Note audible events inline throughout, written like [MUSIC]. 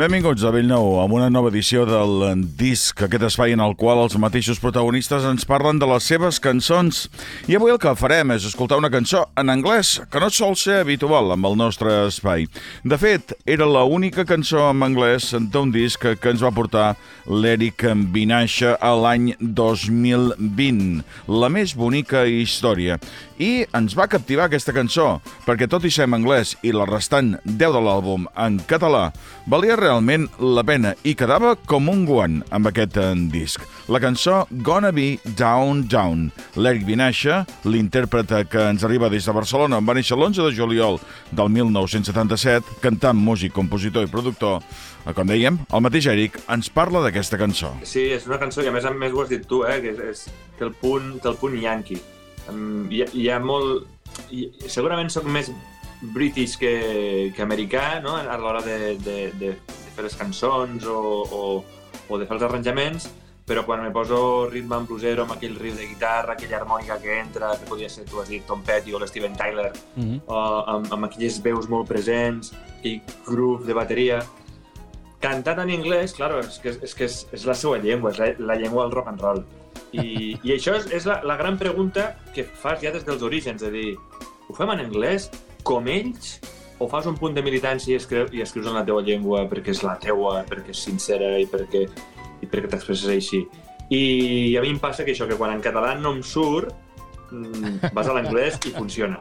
Benvinguts a Bellnou amb una nova edició del disc, aquest espai en el qual els mateixos protagonistes ens parlen de les seves cançons. I avui el que farem és escoltar una cançó en anglès, que no sol ser habitual amb el nostre espai. De fet, era la única cançó en anglès d'un disc que ens va portar l'Eric Vinaixa a l'any 2020, la més bonica història. I ens va captivar aquesta cançó, perquè tot i ser en anglès i la restant 10 de l'àlbum en català, valia realment la pena i quedava com un guant amb aquest eh, disc. La cançó Gonna Be Down Down. L'Eric Vinaixa, l'intèrpret que ens arriba des de Barcelona, va néixer l'11 de juliol del 1977, cantant, músic, compositor i productor. Eh, com dèiem, el mateix Eric ens parla d'aquesta cançó. Sí, és una cançó que a més a més ho has dit tu, eh, que és, és té el punt, té el punt yankee. Um, hi, hi ha molt... Hi, segurament sóc més british que, que americà, no? a l'hora de, de, de fer les cançons o, o, o de fer els arranjaments, però quan me poso ritme en blusero amb aquell riff de guitarra, aquella harmònica que entra, que podria ser, tu has dit, Tom Petty o l'Steven Tyler, mm -hmm. o amb, amb aquelles veus molt presents, aquell groove de bateria, cantat en anglès, claro, és que, és, que és, és la seva llengua, és la, la llengua del rock and roll. I, [LAUGHS] i això és, és la, la gran pregunta que fas ja des dels orígens, de dir, ho fem en anglès? com ells o fas un punt de militància i, escriu, i escrius en la teua llengua perquè és la teua, perquè és sincera i perquè, i perquè t'expresses així. I a mi em passa que això, que quan en català no em surt, mm, vas a l'anglès i funciona.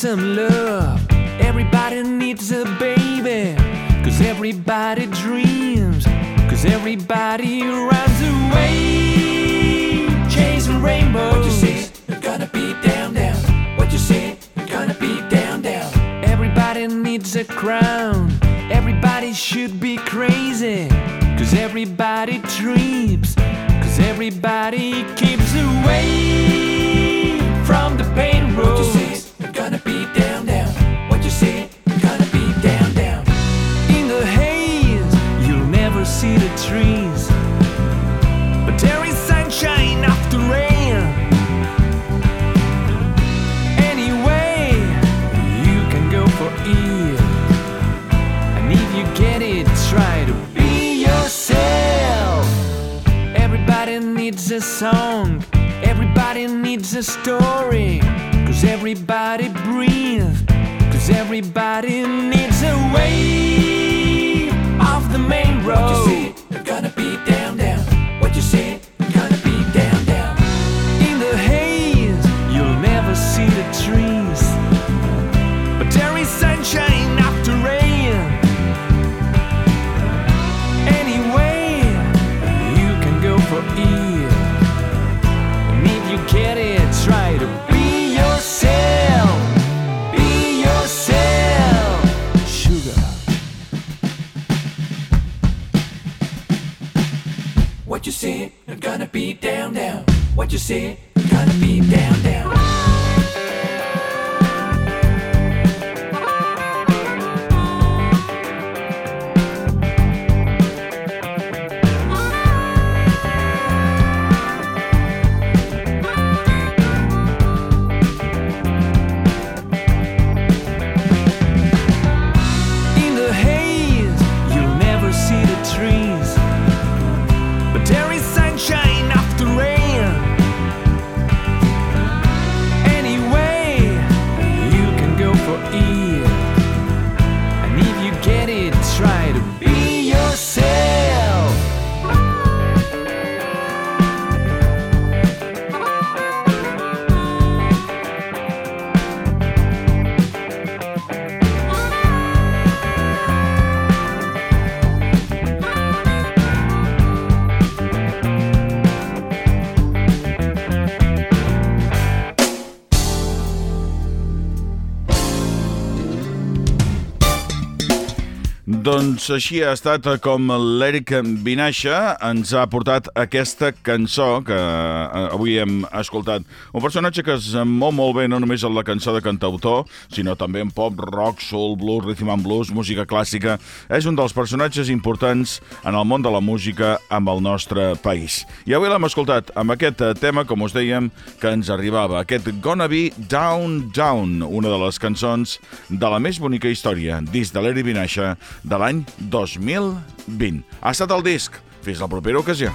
Some love. Everybody needs a baby. Cause everybody dreams. Cause everybody runs away. Chasing rainbows. What you say? You're gonna be down, down. What you say? You're gonna be down, down. Everybody needs a crown. Everybody should be crazy. Cause everybody dreams. Cause everybody keeps away song, everybody needs a story. Cause everybody breathes, cause everybody needs a way What you say? You're gonna be down, down. What you say? You're gonna be down, down. Doncs així ha estat com l'Eric Vinaixa ens ha portat aquesta cançó que eh, avui hem escoltat. Un personatge que es mou molt bé no només en la cançó de cantautor, sinó també en pop, rock, soul, blues, rhythm and blues, música clàssica. És un dels personatges importants en el món de la música amb el nostre país. I avui l'hem escoltat amb aquest tema, com us dèiem, que ens arribava. Aquest Gonna Be Down Down, una de les cançons de la més bonica història, disc de l'Eri Vinaixa, de l'any 2020. Ha estat el disc. Fins la propera ocasió.